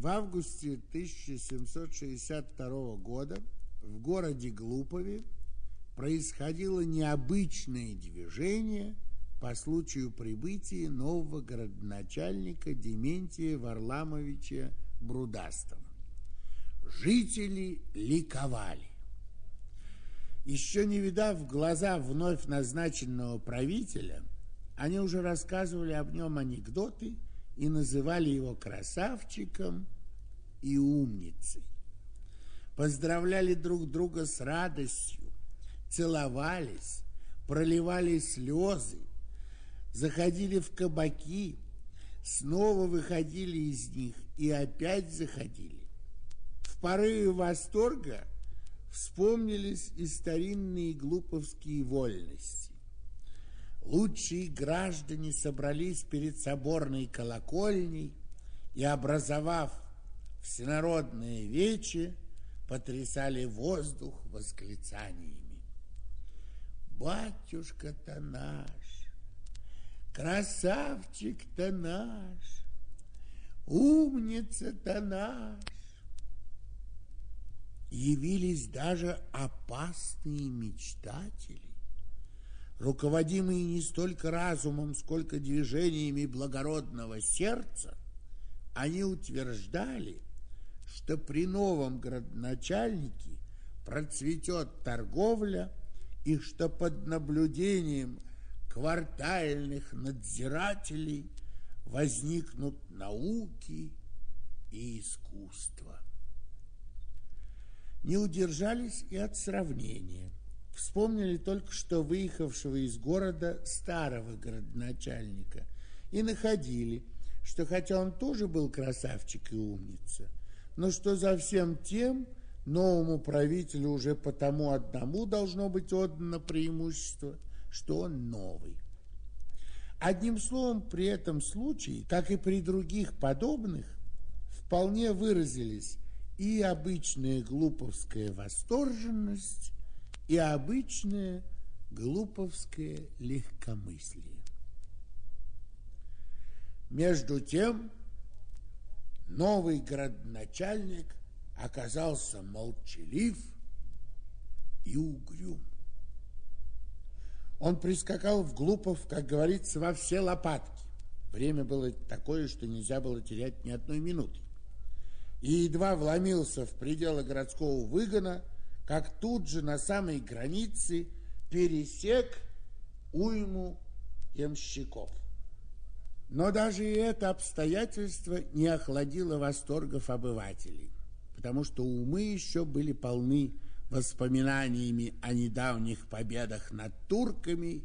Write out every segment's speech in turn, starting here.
В августе 1762 года в городе Глупове происходило необычное движение по случаю прибытия нового городоначальника Дементия Варламовича Брудастова. Жители ликовали. Еще не видав глаза вновь назначенного правителя, они уже рассказывали об нем анекдоты и называли его красавчиком и умницей. Поздравляли друг друга с радостью, целовались, проливали слезы, заходили в кабаки, снова выходили из них и опять заходили. В порыве восторга вспомнились и старинные глуповские вольности. Лучшие граждане собрались перед соборной колокольней и, образовав всенародное вече, потрясали воздух восклицаниями. Батюшка-то наш, красавчик-то наш, умница-то наш. Явились даже опасные мечтатели, руководимые не столько разумом, сколько движениями благородного сердца, они утверждали – что при новом градоначальнике процветет торговля и что под наблюдением квартальных надзирателей возникнут науки и искусство. Не удержались и от сравнения. Вспомнили только что выехавшего из города старого городоначальника и находили, что хотя он тоже был красавчик и умница – но что за всем тем новому правителю уже потому одному должно быть отдано преимущество, что он новый. Одним словом, при этом случае, как и при других подобных, вполне выразились и обычная глуповская восторженность, и обычное глуповское легкомыслие. Между тем, новый градоначальник оказался молчалив и угрюм. Он прискакал в Глупов, как говорится, во все лопатки. Время было такое, что нельзя было терять ни одной минуты. И едва вломился в пределы городского выгона, как тут же на самой границе пересек уйму ямщиков. Но даже и это обстоятельство не охладило восторгов обывателей, потому что умы еще были полны воспоминаниями о недавних победах над турками,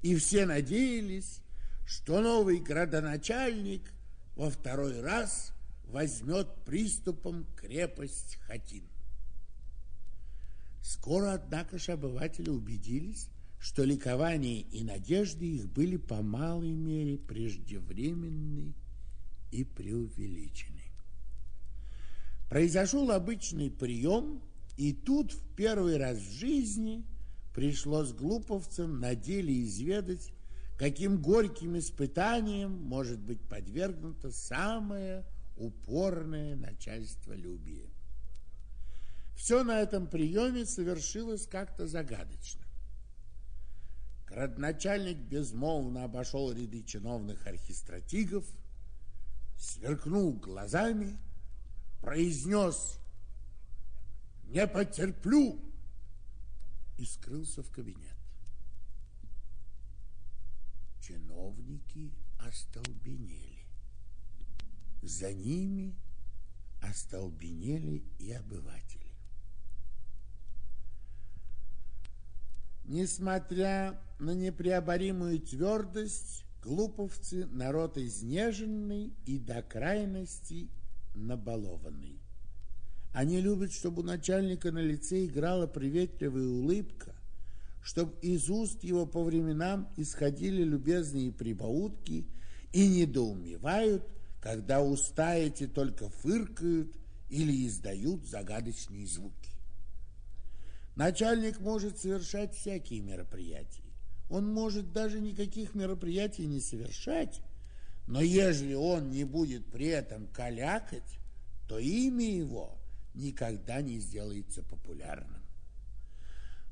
и все надеялись, что новый градоначальник во второй раз возьмет приступом крепость Хатин. Скоро, однако же, обыватели убедились, что ликование и надежды их были по малой мере преждевременны и преувеличены. Произошел обычный прием, и тут в первый раз в жизни пришлось глуповцам на деле изведать, каким горьким испытанием может быть подвергнуто самое упорное начальство любия. Все на этом приеме совершилось как-то загадочно. Городначальник безмолвно обошел ряды чиновных архистратигов, сверкнул глазами, произнес «Не потерплю!» и скрылся в кабинет. Чиновники остолбенели. За ними остолбенели и обыватели. Несмотря на непреоборимую твердость, глуповцы – народ изнеженный и до крайности набалованный. Они любят, чтобы у начальника на лице играла приветливая улыбка, чтобы из уст его по временам исходили любезные прибаутки и недоумевают, когда уста эти только фыркают или издают загадочные звуки. Начальник может совершать всякие мероприятия. Он может даже никаких мероприятий не совершать, но ежели он не будет при этом калякать, то имя его никогда не сделается популярным.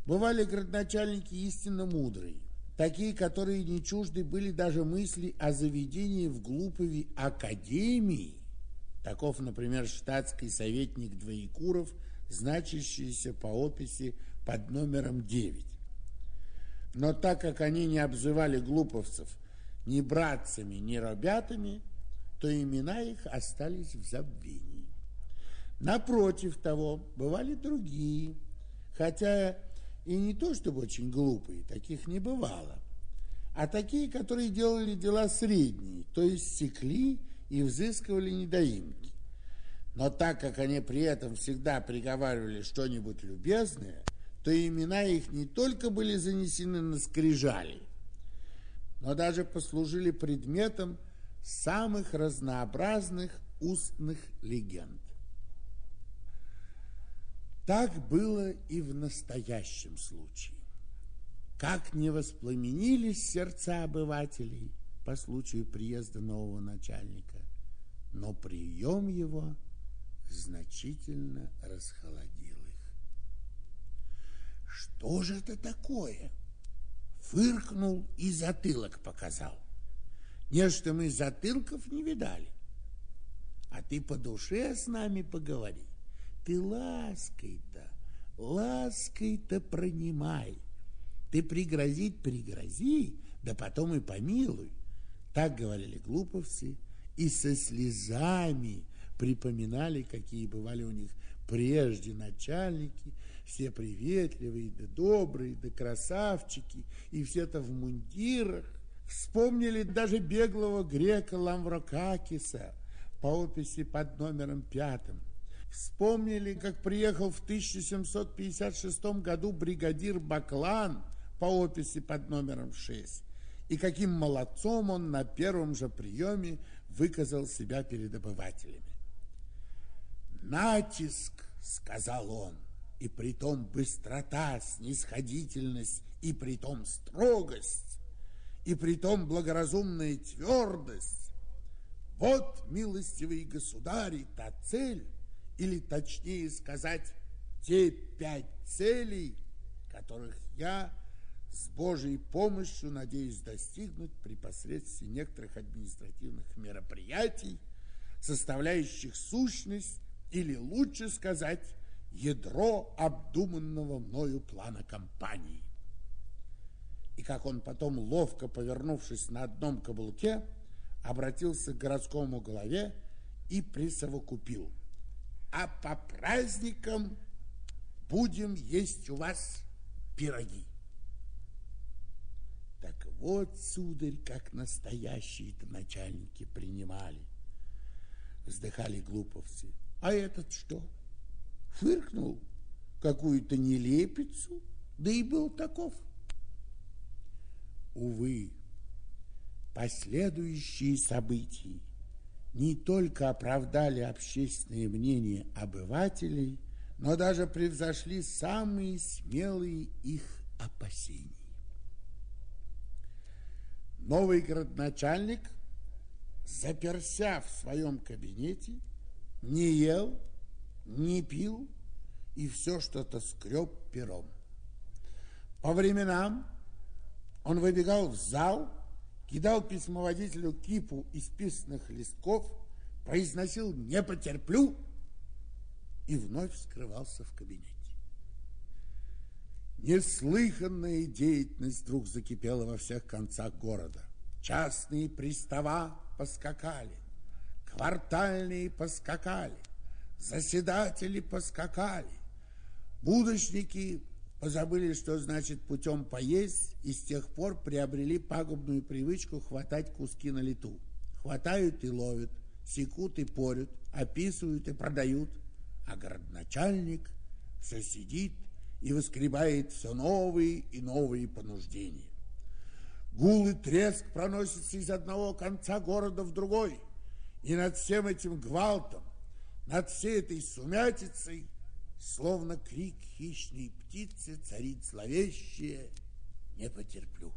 Бывали градоначальники истинно мудрые, такие, которые не чужды были даже мысли о заведении в Глупове академии. Таков, например, штатский советник Двоекуров, значащийся по описи под номером 9. Но так как они не обзывали глуповцев ни братцами, ни ребятами, то имена их остались в забвении. Напротив того, бывали другие, хотя и не то чтобы очень глупые, таких не бывало, а такие, которые делали дела средние, то есть секли и взыскивали недоимки. Но так как они при этом всегда приговаривали что-нибудь любезное, то имена их не только были занесены на скрижали, но даже послужили предметом самых разнообразных устных легенд. Так было и в настоящем случае. Как не воспламенились сердца обывателей по случаю приезда нового начальника, но прием его значительно расхолодил их. Что же это такое? Фыркнул и затылок показал. Нечто мы затылков не видали. А ты по душе с нами поговори ты лаской-то, лаской-то пронимай. Ты пригрозить пригрози, да потом и помилуй. Так говорили глуповцы и со слезами припоминали, какие бывали у них прежде начальники, все приветливые, да добрые, да красавчики, и все-то в мундирах. Вспомнили даже беглого грека Ламврокакиса по описи под номером пятым. Вспомнили, как приехал в 1756 году бригадир Баклан по описи под номером 6, и каким молодцом он на первом же приеме выказал себя перед обывателями. «Натиск», — сказал он, — «и притом быстрота, снисходительность, и притом строгость, и притом благоразумная твердость. Вот, милостивый государь, та цель, или точнее сказать, те пять целей, которых я с Божьей помощью надеюсь достигнуть при посредстве некоторых административных мероприятий, составляющих сущность или лучше сказать, ядро обдуманного мною плана кампании. И как он потом, ловко повернувшись на одном каблуке, обратился к городскому главе и присовокупил – а по праздникам будем есть у вас пироги. Так вот, сударь, как настоящие-то начальники принимали. Вздыхали глуповцы. А этот что? Фыркнул какую-то нелепицу, да и был таков. Увы, последующие события не только оправдали общественное мнение обывателей, но даже превзошли самые смелые их опасения. Новый городначальник, заперся в своем кабинете, не ел, не пил и все что-то скреб пером. По временам он выбегал в зал кидал письмоводителю кипу исписанных листков, произносил «не потерплю» и вновь скрывался в кабинете. Неслыханная деятельность вдруг закипела во всех концах города. Частные пристава поскакали, квартальные поскакали, заседатели поскакали, будущники позабыли, что значит путем поесть, и с тех пор приобрели пагубную привычку хватать куски на лету. Хватают и ловят, секут и порют, описывают и продают. А городначальник все сидит и выскребает все новые и новые понуждения. Гул и треск проносится из одного конца города в другой. И над всем этим гвалтом, над всей этой сумятицей Словно крик хищной птицы царит зловещее «Не потерплю».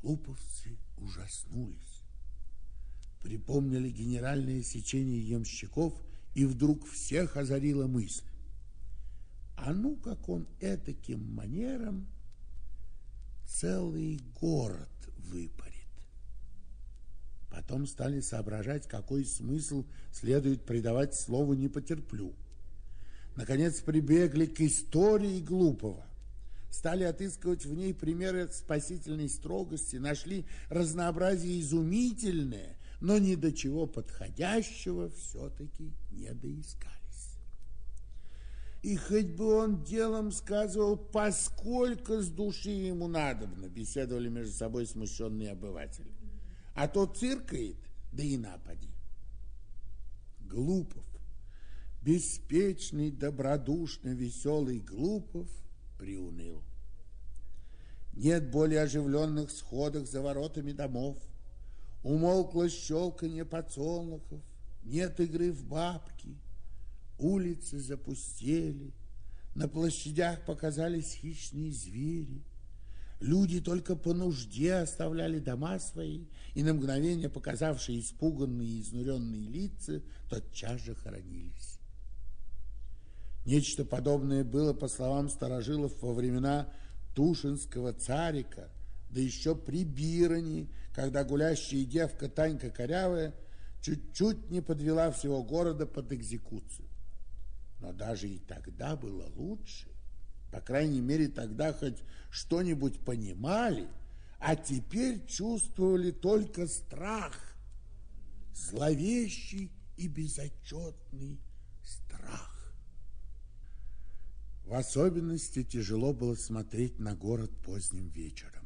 Глуповцы ужаснулись. Припомнили генеральное сечение ямщиков, и вдруг всех озарила мысль. А ну, как он этаким манером целый город выпарит. Потом стали соображать, какой смысл следует придавать слову «не потерплю». Наконец прибегли к истории глупого. Стали отыскивать в ней примеры спасительной строгости, нашли разнообразие изумительное, но ни до чего подходящего все-таки не доискали. И хоть бы он делом сказывал, поскольку с души ему надобно, беседовали между собой смущенные обыватели. А то циркает, да и напади. Глупов, беспечный, добродушно, веселый Глупов приуныл. Нет более оживленных сходок за воротами домов, умолкло щелканье подсолнухов, нет игры в бабки – Улицы запустели, на площадях показались хищные звери. Люди только по нужде оставляли дома свои, и на мгновение показавшие испуганные и изнуренные лица тотчас же хоронились. Нечто подобное было, по словам старожилов, во времена Тушинского царика, да еще при Биране, когда гулящая девка Танька Корявая чуть-чуть не подвела всего города под экзекуцию. Но даже и тогда было лучше. По крайней мере, тогда хоть что-нибудь понимали, а теперь чувствовали только страх, зловещий и безотчетный страх. В особенности тяжело было смотреть на город поздним вечером.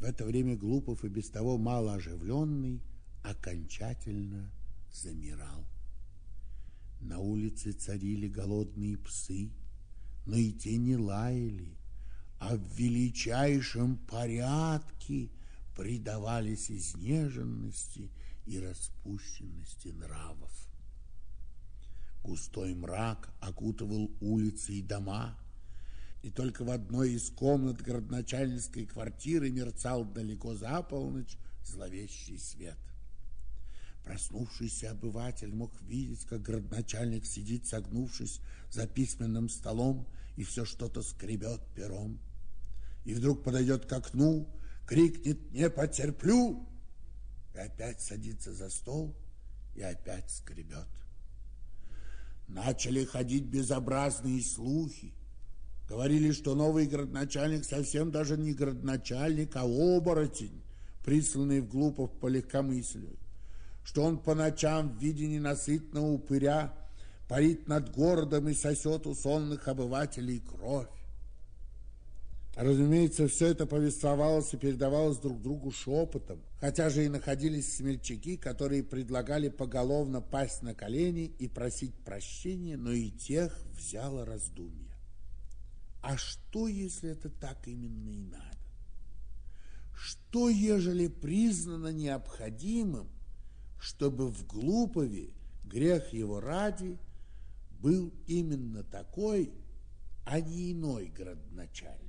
В это время Глупов и без того мало оживленный окончательно замирал. На улице царили голодные псы, но и те не лаяли, а в величайшем порядке предавались изнеженности и распущенности нравов. Густой мрак окутывал улицы и дома, и только в одной из комнат городначальницкой квартиры мерцал далеко за полночь зловещий свет – Проснувшийся обыватель мог видеть, как градначальник сидит, согнувшись за письменным столом и все что-то скребет пером. И вдруг подойдет к окну, крикнет «Не потерплю!» и опять садится за стол и опять скребет. Начали ходить безобразные слухи. Говорили, что новый градначальник совсем даже не градначальник, а оборотень, присланный в Глупов по легкомыслию что он по ночам в виде ненасытного упыря парит над городом и сосет у сонных обывателей кровь. Разумеется, все это повествовалось и передавалось друг другу шепотом, хотя же и находились смельчаки, которые предлагали поголовно пасть на колени и просить прощения, но и тех взяло раздумье. А что, если это так именно и надо? Что, ежели признано необходимым, чтобы в Глупове грех его ради был именно такой, а не иной градоначальник.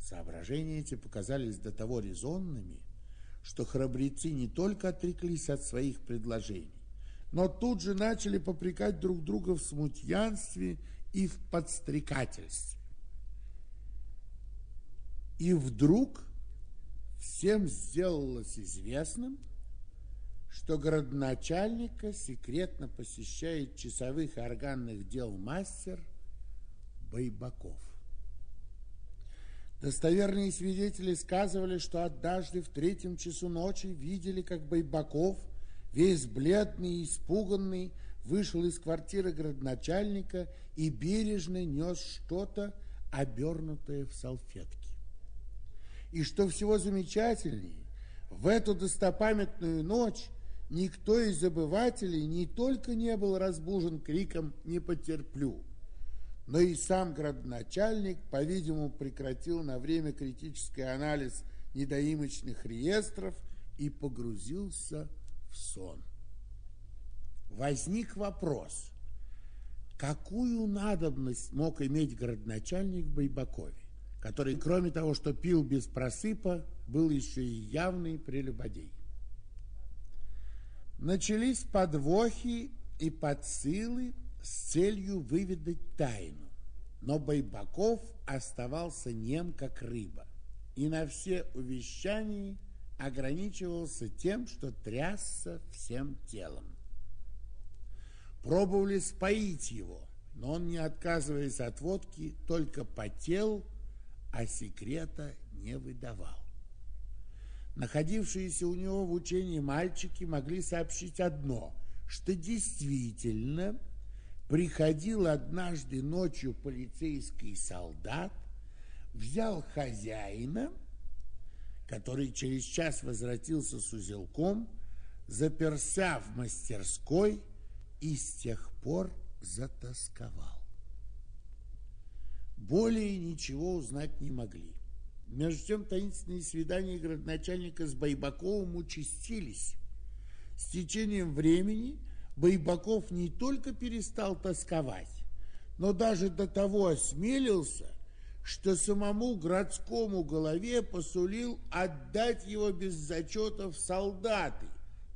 Соображения эти показались до того резонными, что храбрецы не только отреклись от своих предложений, но тут же начали попрекать друг друга в смутьянстве и в подстрекательстве. И вдруг всем сделалось известным – что городначальника секретно посещает часовых органных дел мастер Байбаков. Достоверные свидетели сказывали, что однажды в третьем часу ночи видели, как Байбаков, весь бледный и испуганный, вышел из квартиры городначальника и бережно нес что-то, обернутое в салфетки. И что всего замечательнее, в эту достопамятную ночь никто из забывателей не только не был разбужен криком «не потерплю», но и сам градоначальник, по-видимому, прекратил на время критический анализ недоимочных реестров и погрузился в сон. Возник вопрос, какую надобность мог иметь городначальник в Байбакове, который, кроме того, что пил без просыпа, был еще и явный прелюбодей. Начались подвохи и подсылы с целью выведать тайну. Но Байбаков оставался нем, как рыба, и на все увещания ограничивался тем, что трясся всем телом. Пробовали споить его, но он, не отказываясь от водки, только потел, а секрета не выдавал. Находившиеся у него в учении мальчики могли сообщить одно, что действительно приходил однажды ночью полицейский солдат, взял хозяина, который через час возвратился с узелком, заперся в мастерской и с тех пор затасковал. Более ничего узнать не могли. Между тем таинственные свидания градоначальника с Байбаковым участились. С течением времени Байбаков не только перестал тосковать, но даже до того осмелился, что самому городскому голове посулил отдать его без зачета в солдаты,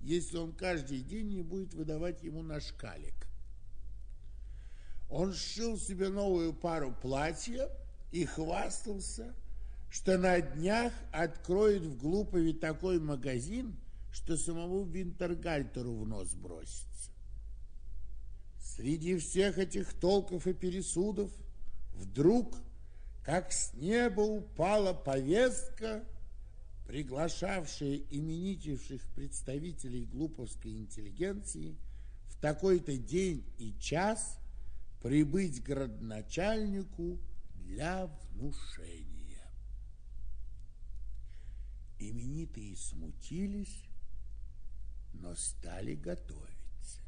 если он каждый день не будет выдавать ему на шкалик. Он сшил себе новую пару платья и хвастался – что на днях откроет в Глупове такой магазин, что самому Винтергальтеру в нос бросится. Среди всех этих толков и пересудов вдруг, как с неба упала повестка, приглашавшая именитейших представителей глуповской интеллигенции в такой-то день и час прибыть городначальнику для внушения. Именитые смутились, но стали готовиться.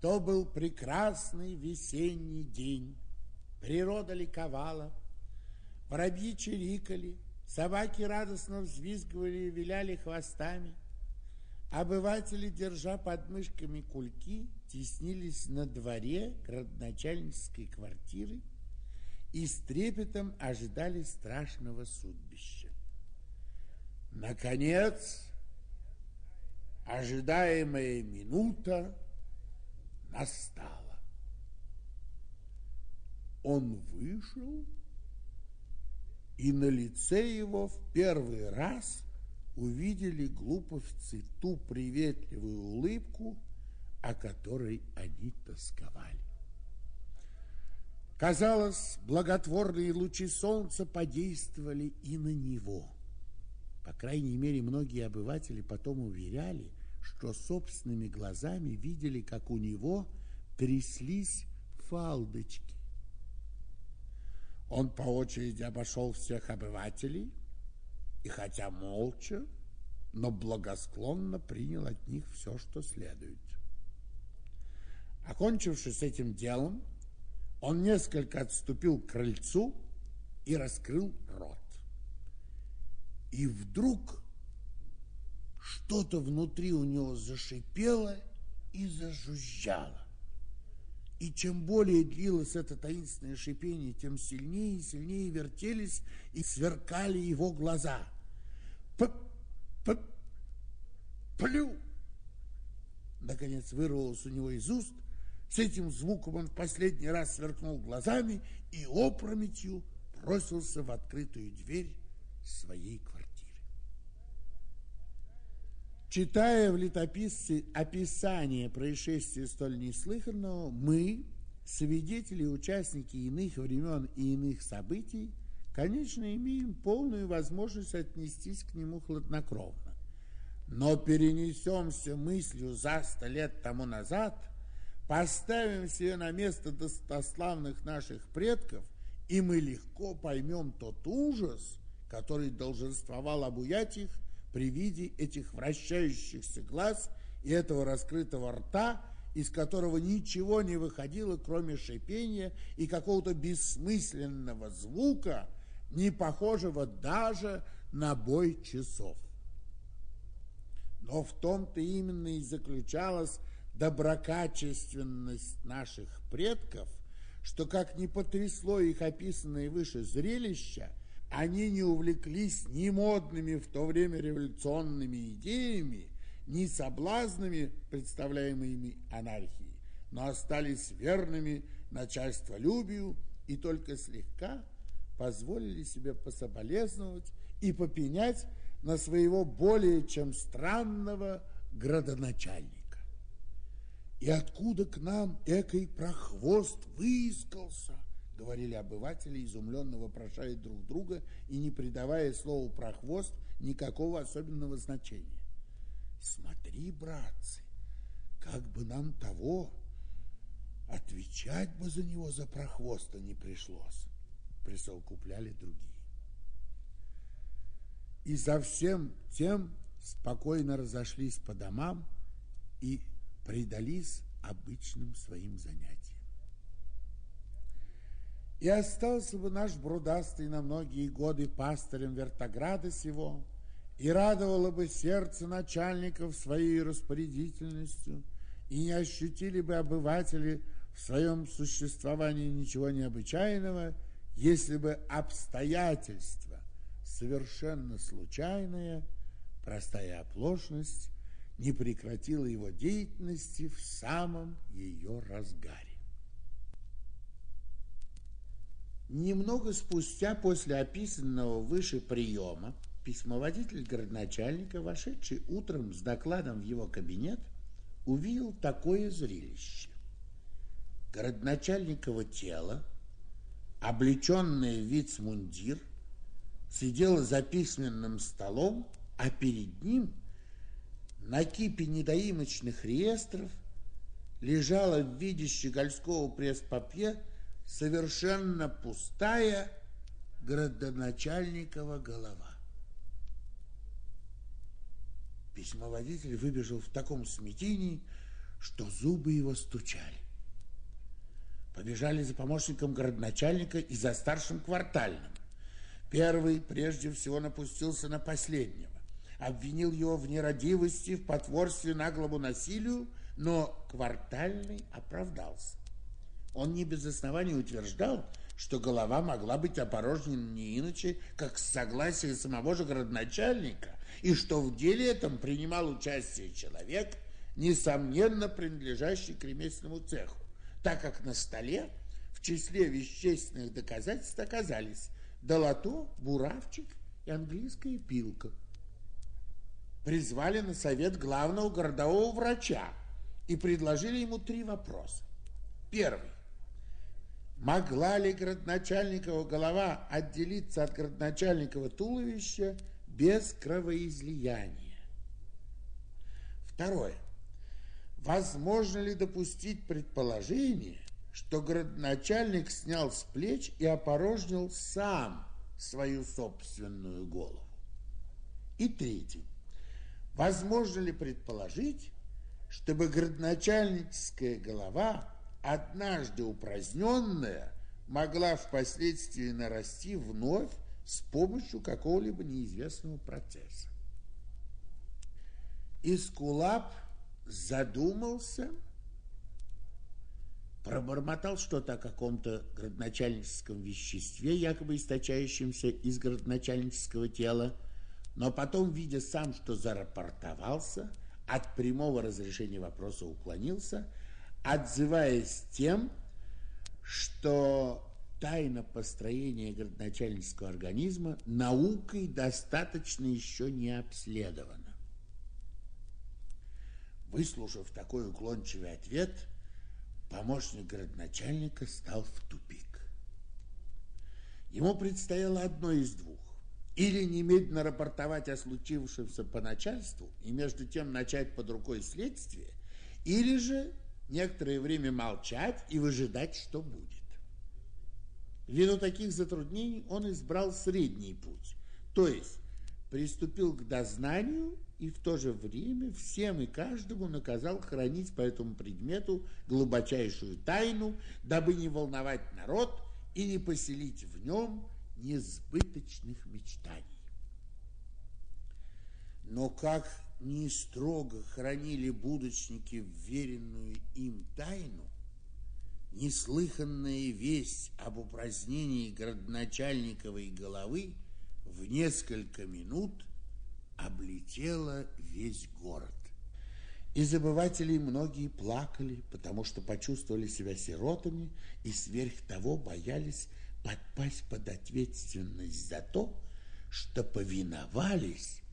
То был прекрасный весенний день. Природа ликовала, воробьи чирикали, собаки радостно взвизгивали и виляли хвостами. Обыватели, держа под мышками кульки, теснились на дворе градоначальнической квартиры и с трепетом ожидали страшного судьбища. Наконец, ожидаемая минута настала. Он вышел, и на лице его в первый раз увидели глуповцы ту приветливую улыбку, о которой они тосковали. Казалось, благотворные лучи солнца подействовали и на него – по крайней мере, многие обыватели потом уверяли, что собственными глазами видели, как у него тряслись фалдочки. Он по очереди обошел всех обывателей и, хотя молча, но благосклонно принял от них все, что следует. Окончившись этим делом, он несколько отступил к крыльцу и раскрыл рот. И вдруг что-то внутри у него зашипело и зажужжало. И чем более длилось это таинственное шипение, тем сильнее и сильнее вертелись и сверкали его глаза. П -п Плю! Наконец вырвалось у него из уст. С этим звуком он в последний раз сверкнул глазами и опрометью бросился в открытую дверь своей квартиры. Читая в летописце описание происшествия столь неслыханного, мы, свидетели и участники иных времен и иных событий, конечно, имеем полную возможность отнестись к нему хладнокровно. Но перенесемся мыслью за сто лет тому назад, поставим себе на место достославных наших предков, и мы легко поймем тот ужас, который долженствовал обуять их при виде этих вращающихся глаз и этого раскрытого рта, из которого ничего не выходило, кроме шипения и какого-то бессмысленного звука, не похожего даже на бой часов. Но в том-то именно и заключалась доброкачественность наших предков, что как не потрясло их описанное выше зрелище – они не увлеклись ни модными в то время революционными идеями, ни соблазнами, представляемыми анархией, но остались верными начальстволюбию и только слегка позволили себе пособолезновать и попенять на своего более чем странного градоначальника. И откуда к нам экой прохвост выискался, говорили обыватели, изумленно вопрошая друг друга и не придавая слову прохвост никакого особенного значения. Смотри, братцы, как бы нам того отвечать бы за него за прохвоста не пришлось, присовокупляли другие. И за всем тем спокойно разошлись по домам и предались обычным своим занятиям. И остался бы наш брудастый на многие годы пастырем Вертограда сего, и радовало бы сердце начальников своей распорядительностью, и не ощутили бы обыватели в своем существовании ничего необычайного, если бы обстоятельства, совершенно случайные, простая оплошность, не прекратила его деятельности в самом ее разгаре. Немного спустя после описанного выше приема письмоводитель городначальника, вошедший утром с докладом в его кабинет, увидел такое зрелище. Городначальниково тело, облеченное в вицмундир, сидело за письменным столом, а перед ним на кипе недоимочных реестров лежала в виде щегольского пресс-папье совершенно пустая градоначальникова голова. Письмоводитель выбежал в таком смятении, что зубы его стучали. Побежали за помощником городначальника и за старшим квартальным. Первый прежде всего напустился на последнего, обвинил его в нерадивости, в потворстве наглому насилию, но квартальный оправдался. Он не без оснований утверждал, что голова могла быть опорожнена не иначе, как с согласия самого же городначальника, и что в деле этом принимал участие человек, несомненно принадлежащий к ремесленному цеху, так как на столе в числе вещественных доказательств оказались долото, буравчик и английская пилка. Призвали на совет главного городового врача и предложили ему три вопроса. Первый. Могла ли городначальникова голова отделиться от городначальникова туловища без кровоизлияния? Второе. Возможно ли допустить предположение, что городначальник снял с плеч и опорожнил сам свою собственную голову? И третье. Возможно ли предположить, чтобы городначальническая голова однажды упраздненная могла впоследствии нарасти вновь с помощью какого-либо неизвестного процесса. Искулап задумался, пробормотал что-то о каком-то градоначальническом веществе, якобы источающемся из градоначальнического тела, но потом, видя сам, что зарапортовался, от прямого разрешения вопроса уклонился – отзываясь тем, что тайна построения городоначальнического организма наукой достаточно еще не обследована. Выслушав такой уклончивый ответ, помощник городначальника стал в тупик. Ему предстояло одно из двух. Или немедленно рапортовать о случившемся по начальству и между тем начать под рукой следствие, или же некоторое время молчать и выжидать, что будет. Ввиду таких затруднений он избрал средний путь, то есть приступил к дознанию и в то же время всем и каждому наказал хранить по этому предмету глубочайшую тайну, дабы не волновать народ и не поселить в нем несбыточных мечтаний. Но как не строго хранили будочники вверенную им тайну, неслыханная весть об упразднении городначальниковой головы в несколько минут облетела весь город. Из забывателей многие плакали, потому что почувствовали себя сиротами и сверх того боялись подпасть под ответственность за то, что повиновались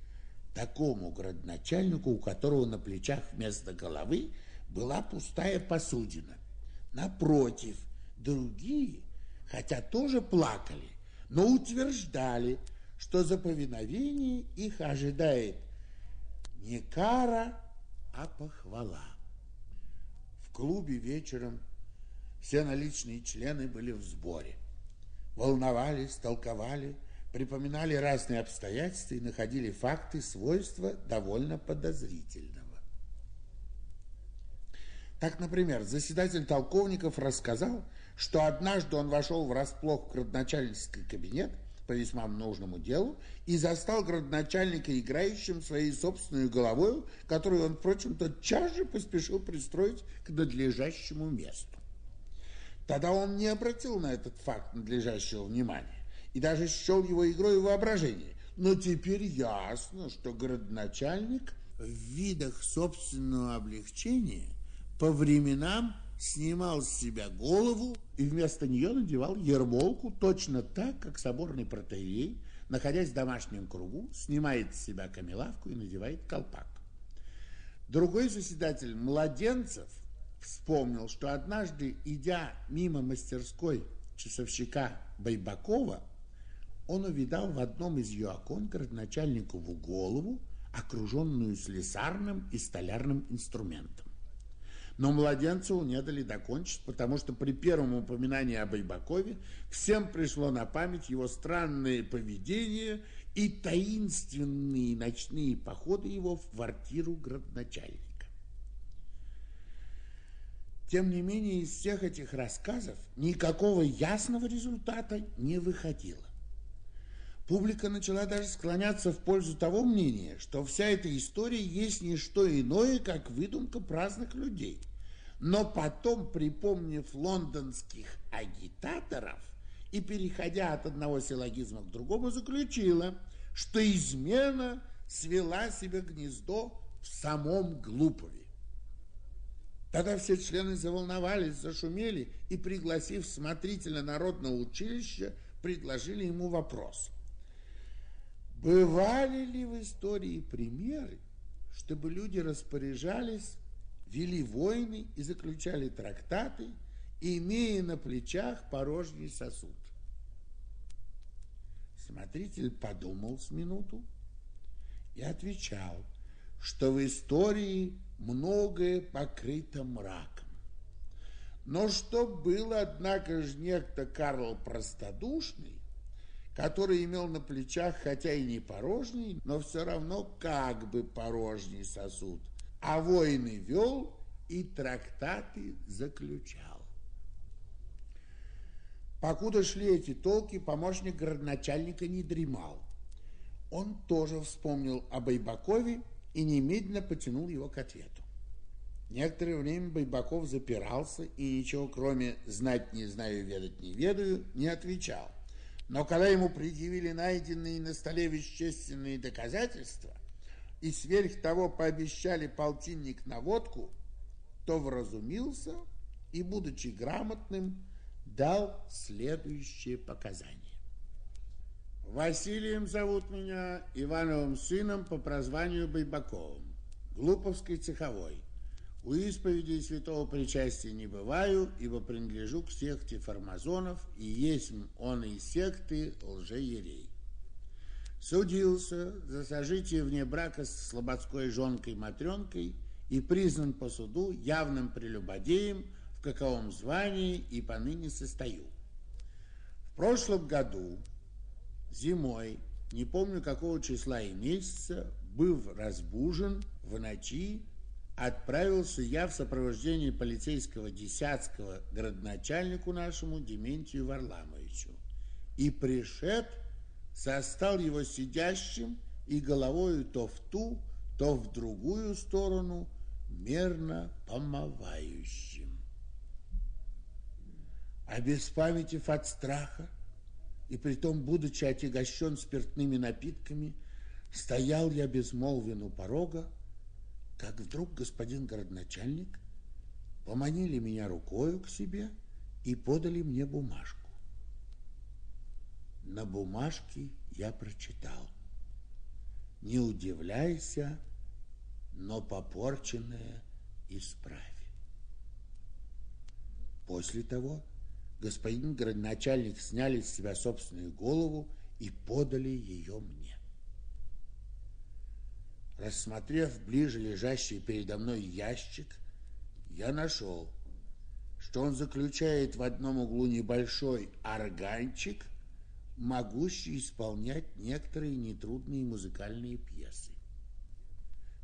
такому градоначальнику, у которого на плечах вместо головы была пустая посудина. Напротив, другие, хотя тоже плакали, но утверждали, что за повиновение их ожидает не кара, а похвала. В клубе вечером все наличные члены были в сборе. Волновались, толковали, припоминали разные обстоятельства и находили факты, свойства довольно подозрительного. Так, например, заседатель Толковников рассказал, что однажды он вошел врасплох в градоначальнический кабинет – по весьма нужному делу и застал градоначальника играющим своей собственной головой, которую он, впрочем, тотчас же поспешил пристроить к надлежащему месту. Тогда он не обратил на этот факт надлежащего внимания и даже счел его игрой воображения. Но теперь ясно, что городоначальник в видах собственного облегчения по временам снимал с себя голову и вместо нее надевал ермолку точно так, как соборный протеерей, находясь в домашнем кругу, снимает с себя камелавку и надевает колпак. Другой заседатель Младенцев вспомнил, что однажды, идя мимо мастерской часовщика Байбакова, он увидал в одном из ее окон городначальникову голову, окруженную слесарным и столярным инструментом. Но младенцеву не дали докончить, потому что при первом упоминании об Айбакове всем пришло на память его странное поведение и таинственные ночные походы его в квартиру градоначальника. Тем не менее, из всех этих рассказов никакого ясного результата не выходило. Публика начала даже склоняться в пользу того мнения, что вся эта история есть не что иное, как выдумка праздных людей – но потом, припомнив лондонских агитаторов и переходя от одного силлогизма к другому, заключила, что измена свела себе гнездо в самом Глупове. Тогда все члены заволновались, зашумели и, пригласив смотрителя Народного училища, предложили ему вопрос. Бывали ли в истории примеры, чтобы люди распоряжались вели войны и заключали трактаты, имея на плечах порожний сосуд. Смотритель подумал с минуту и отвечал, что в истории многое покрыто мраком. Но что был, однако же, некто Карл Простодушный, который имел на плечах, хотя и не порожний, но все равно как бы порожний сосуд, а войны вел и трактаты заключал. Покуда шли эти толки, помощник городначальника не дремал. Он тоже вспомнил о Байбакове и немедленно потянул его к ответу. Некоторое время Байбаков запирался и ничего, кроме «знать не знаю, ведать не ведаю», не отвечал. Но когда ему предъявили найденные на столе вещественные доказательства, и сверх того пообещали полтинник на водку, то вразумился и, будучи грамотным, дал следующие показания. Василием зовут меня, Ивановым сыном по прозванию Байбаковым, Глуповской цеховой. У исповеди святого причастия не бываю, ибо принадлежу к секте фармазонов, и есть он из секты лжеерей судился за сожитие вне брака с слободской жонкой Матренкой и признан по суду явным прелюбодеем, в каковом звании и поныне состою. В прошлом году, зимой, не помню какого числа и месяца, быв разбужен в ночи, отправился я в сопровождении полицейского десятского городначальнику нашему Дементию Варламовичу. И пришед застал его сидящим и головою то в ту, то в другую сторону, мерно помывающим. А без памяти от страха, и притом, будучи отягощен спиртными напитками, стоял я безмолвен у порога, как вдруг господин городначальник поманили меня рукою к себе и подали мне бумажку. На бумажке я прочитал. Не удивляйся, но попорченное исправь. После того господин градоначальник сняли с себя собственную голову и подали ее мне. Рассмотрев ближе лежащий передо мной ящик, я нашел, что он заключает в одном углу небольшой органчик, могущий исполнять некоторые нетрудные музыкальные пьесы.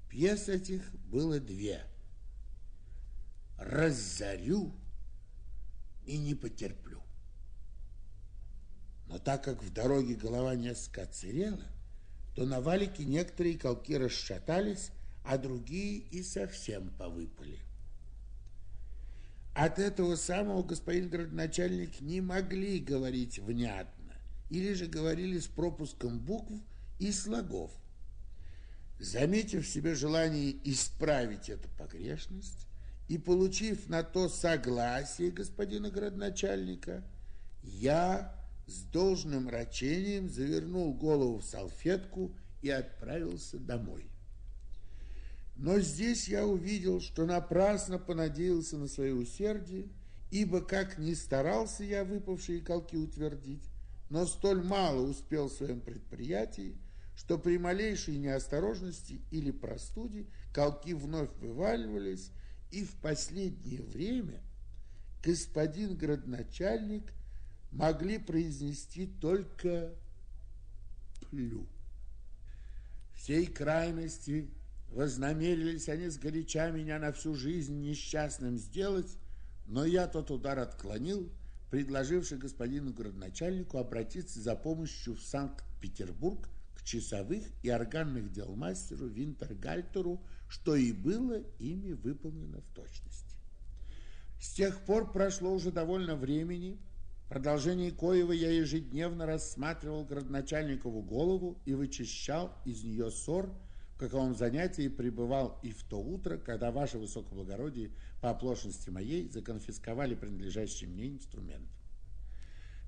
Пьес этих было две. «Разорю» и «Не потерплю». Но так как в дороге голова несколько отсырела, то на валике некоторые колки расшатались, а другие и совсем повыпали. От этого самого господин городначальник не могли говорить внятно, или же говорили с пропуском букв и слогов. Заметив в себе желание исправить эту погрешность и получив на то согласие господина городначальника, я с должным рачением завернул голову в салфетку и отправился домой. Но здесь я увидел, что напрасно понадеялся на свое усердие, ибо как ни старался я выпавшие колки утвердить, но столь мало успел в своем предприятии, что при малейшей неосторожности или простуде колки вновь вываливались, и в последнее время господин градоначальник могли произнести только «плю». Всей крайности Вознамерились они сгоряча меня на всю жизнь несчастным сделать, но я тот удар отклонил, предложивший господину городначальнику обратиться за помощью в Санкт-Петербург к часовых и органных дел мастеру Винтергальтеру, что и было ими выполнено в точности. С тех пор прошло уже довольно времени, продолжении коего я ежедневно рассматривал городначальникову голову и вычищал из нее ссор, в каком занятии пребывал и в то утро, когда ваше высокоблагородие по оплошности моей законфисковали принадлежащий мне инструмент.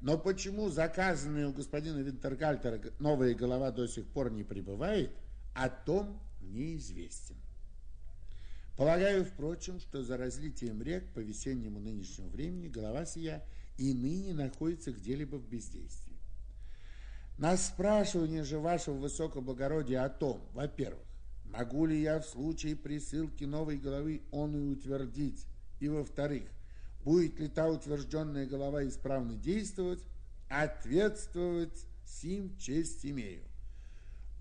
Но почему заказанная у господина Винтергальтера новая голова до сих пор не прибывает, о том неизвестен. Полагаю, впрочем, что за разлитием рек по весеннему нынешнему времени голова сия и ныне находится где-либо в бездействии. На спрашивание же вашего высокоблагородия о том, во-первых, могу ли я в случае присылки новой головы он и утвердить, и во-вторых, будет ли та утвержденная голова исправно действовать, ответствовать сим честь имею.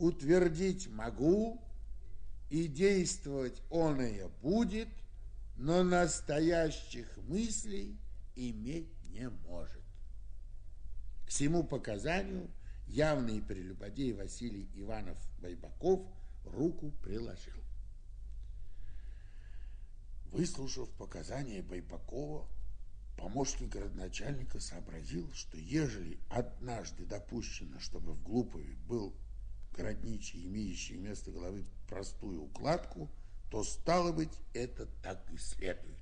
Утвердить могу, и действовать он ее будет, но настоящих мыслей иметь не может. К всему показанию явный прелюбодей Василий Иванов Байбаков руку приложил. Выслушав показания Байбакова, помощник городначальника сообразил, что ежели однажды допущено, чтобы в Глупове был городничий, имеющий вместо головы простую укладку, то, стало быть, это так и следует.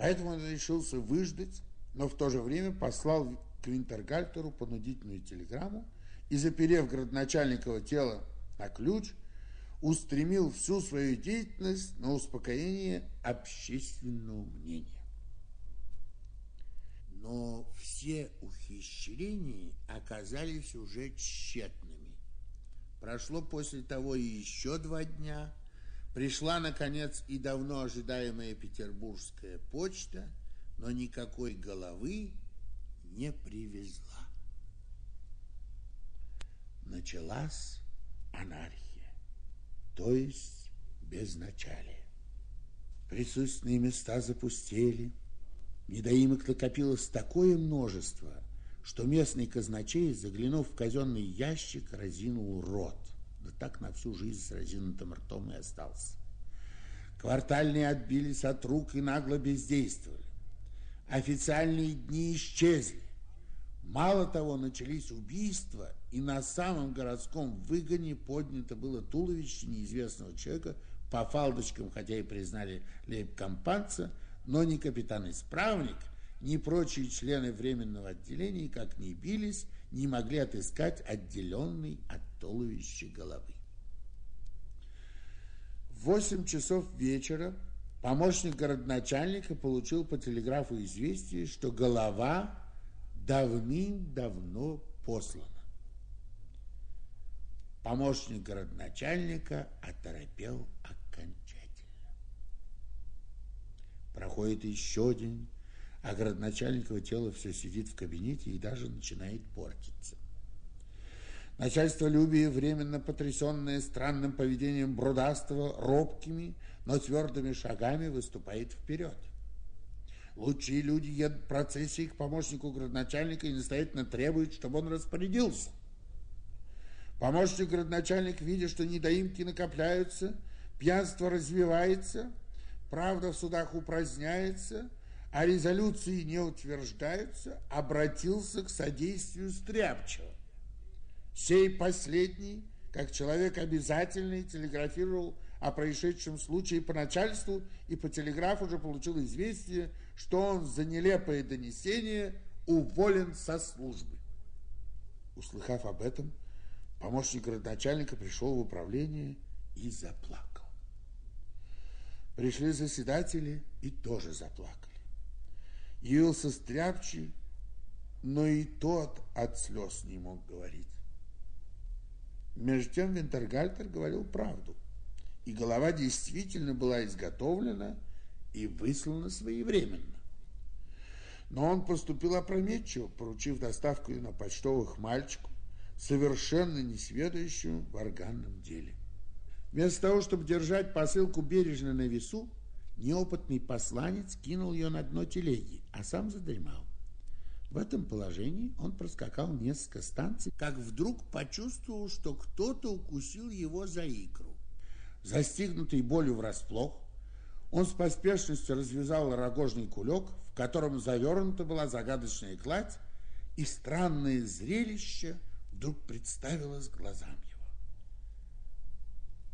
Поэтому он решился выждать, но в то же время послал к Винтергальтеру понудительную телеграмму и, заперев городначальниково тело на ключ, устремил всю свою деятельность на успокоение общественного мнения. Но все ухищрения оказались уже тщетными. Прошло после того еще два дня. Пришла, наконец, и давно ожидаемая петербургская почта, но никакой головы не привезла. Началась анархия, то есть безначалие. Присутственные места запустели, недоимок накопилось такое множество, что местный казначей, заглянув в казенный ящик, разинул рот. Да так на всю жизнь с разинутым ртом и остался. Квартальные отбились от рук и нагло бездействовали. Официальные дни исчезли. Мало того, начались убийства, и на самом городском выгоне поднято было туловище неизвестного человека по фалдочкам, хотя и признали лейб-компанца, но ни капитан-исправник, ни прочие члены временного отделения, как ни бились, не могли отыскать отделенный от туловища головы. В 8 часов вечера помощник городначальника получил по телеграфу известие, что голова давным-давно послана. Помощник городначальника оторопел окончательно. Проходит еще день, а городначальниково тело все сидит в кабинете и даже начинает портиться. Начальство Любии, временно потрясенное странным поведением Брудастого, робкими, но твердыми шагами выступает вперед. Лучшие люди едут в процессии к помощнику градоначальника и настоятельно требуют, чтобы он распорядился. Помощник градоначальник, видя, что недоимки накопляются, пьянство развивается, правда в судах упраздняется, а резолюции не утверждаются, обратился к содействию Стряпчего. Сей последний, как человек обязательный, телеграфировал о происшедшем случае по начальству и по телеграфу уже получил известие, что он за нелепое донесение уволен со службы. Услыхав об этом, помощник городначальника пришел в управление и заплакал. Пришли заседатели и тоже заплакали. Явился стряпчий, но и тот от слез не мог говорить. Между тем Винтергальтер говорил правду, и голова действительно была изготовлена и выслана своевременно. Но он поступил опрометчиво, поручив доставку на почтовых мальчику, совершенно несведущему в органном деле. Вместо того, чтобы держать посылку бережно на весу, неопытный посланец кинул ее на дно телеги, а сам задремал. В этом положении он проскакал несколько станций, как вдруг почувствовал, что кто-то укусил его за икру. Застигнутый болью врасплох, он с поспешностью развязал рогожный кулек, в котором завернута была загадочная кладь, и странное зрелище вдруг представилось глазам его.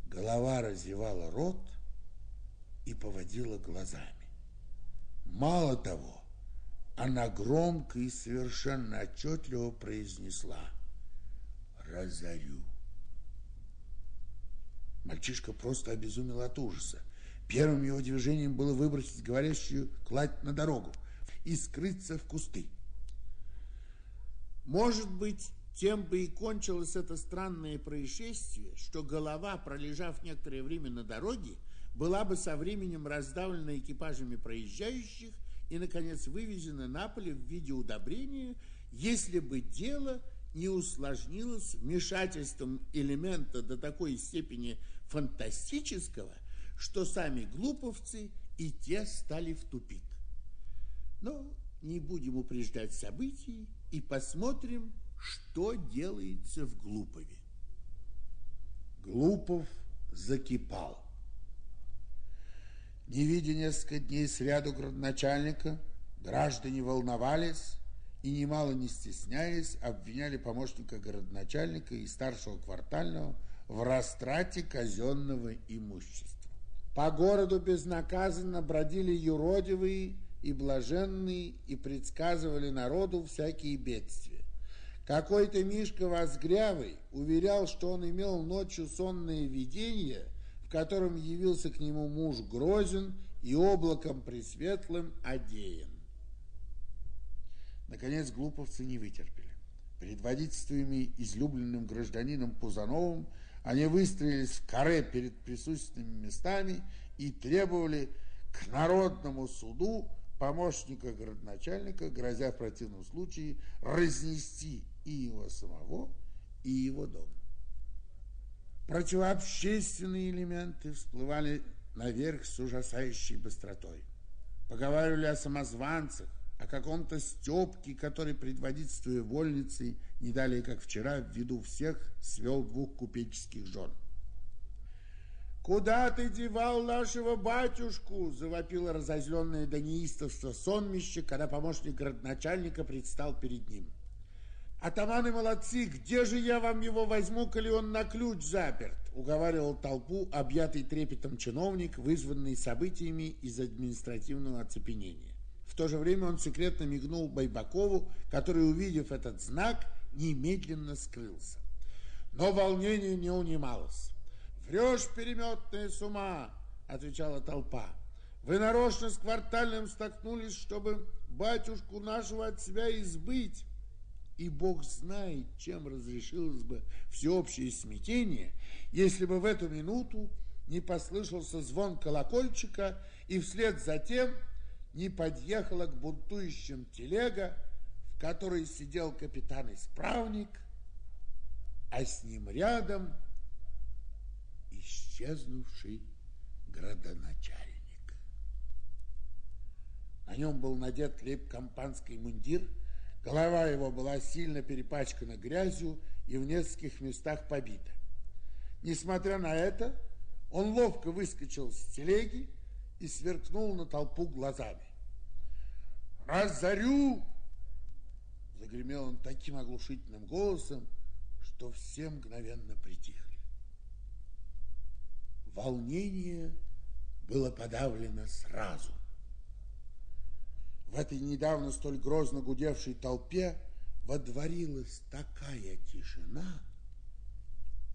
Голова разевала рот и поводила глазами. Мало того, она громко и совершенно отчетливо произнесла «Разорю». Мальчишка просто обезумел от ужаса. Первым его движением было выбросить говорящую кладь на дорогу и скрыться в кусты. Может быть, тем бы и кончилось это странное происшествие, что голова, пролежав некоторое время на дороге, была бы со временем раздавлена экипажами проезжающих и, наконец, вывезена на поле в виде удобрения, если бы дело не усложнилось вмешательством элемента до такой степени фантастического, что сами глуповцы и те стали в тупик. Но не будем упреждать событий и посмотрим, что делается в Глупове. Глупов закипал. Не видя несколько дней сряду градоначальника, граждане волновались и, немало не стесняясь, обвиняли помощника городоначальника и старшего квартального в растрате казенного имущества. По городу безнаказанно бродили юродивые и блаженные и предсказывали народу всякие бедствия. Какой-то Мишка Возгрявый уверял, что он имел ночью сонное видение – в котором явился к нему муж грозен и облаком пресветлым одеян. Наконец глуповцы не вытерпели. Предводительствуемые излюбленным гражданином Пузановым, они выстроились в каре перед присутственными местами и требовали к народному суду помощника городначальника, грозя в противном случае разнести и его самого, и его дом противообщественные элементы всплывали наверх с ужасающей быстротой. Поговаривали о самозванцах, о каком-то Степке, который, предводительствуя вольницей, не далее, как вчера, в виду всех свел двух купеческих жен. «Куда ты девал нашего батюшку?» – завопило разозленное до неистовства сонмище, когда помощник городначальника предстал перед ним. Атаманы молодцы, где же я вам его возьму, коли он на ключ заперт? Уговаривал толпу, объятый трепетом чиновник, вызванный событиями из административного оцепенения. В то же время он секретно мигнул Байбакову, который, увидев этот знак, немедленно скрылся. Но волнение не унималось. «Врешь, переметная с ума!» — отвечала толпа. «Вы нарочно с квартальным столкнулись, чтобы батюшку нашего от себя избыть». И Бог знает, чем разрешилось бы всеобщее смятение, если бы в эту минуту не послышался звон колокольчика, и вслед за тем не подъехала к бунтующим телега, в которой сидел капитан-исправник, а с ним рядом исчезнувший градоначальник. На нем был надет лейб-компанский мундир – Голова его была сильно перепачкана грязью и в нескольких местах побита. Несмотря на это, он ловко выскочил с телеги и сверкнул на толпу глазами. «Разорю!» Загремел он таким оглушительным голосом, что все мгновенно притихли. Волнение было подавлено сразу – в этой недавно столь грозно гудевшей толпе водворилась такая тишина,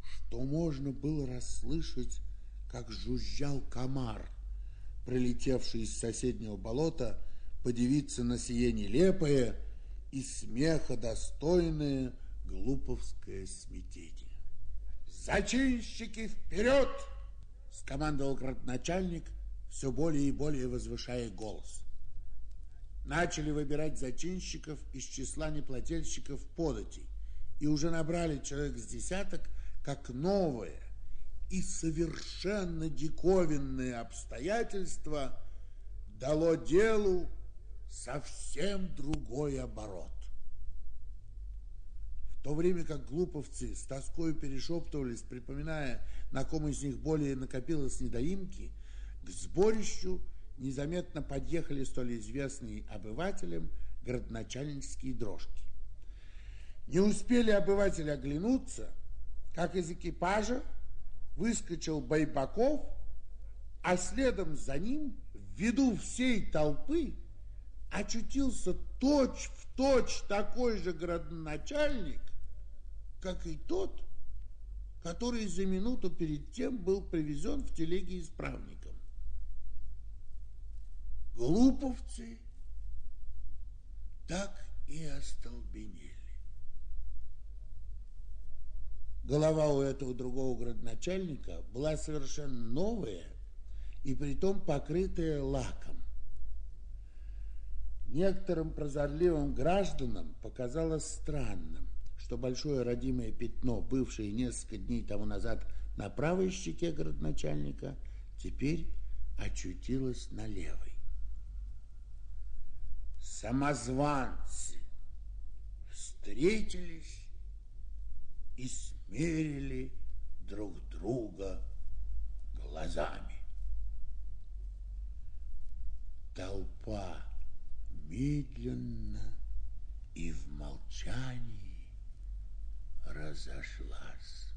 что можно было расслышать, как жужжал комар, прилетевший из соседнего болота, подивиться на сие нелепое и смеха достойное глуповское смятение. «Зачинщики, вперед!» – скомандовал градоначальник, все более и более возвышая голос – начали выбирать зачинщиков из числа неплательщиков податей и уже набрали человек с десяток, как новое и совершенно диковинное обстоятельство дало делу совсем другой оборот. В то время как глуповцы с тоской перешептывались, припоминая, на ком из них более накопилось недоимки, к сборищу незаметно подъехали столь известные обывателям городначальнические дрожки. Не успели обыватели оглянуться, как из экипажа выскочил Байбаков, а следом за ним, в виду всей толпы, очутился точь в точь такой же городоначальник, как и тот, который за минуту перед тем был привезен в телеге исправником глуповцы так и остолбенели. Голова у этого другого градоначальника была совершенно новая и притом покрытая лаком. Некоторым прозорливым гражданам показалось странным, что большое родимое пятно, бывшее несколько дней тому назад на правой щеке городоначальника, теперь очутилось на левой самозванцы встретились и смерили друг друга глазами. Толпа медленно и в молчании разошлась.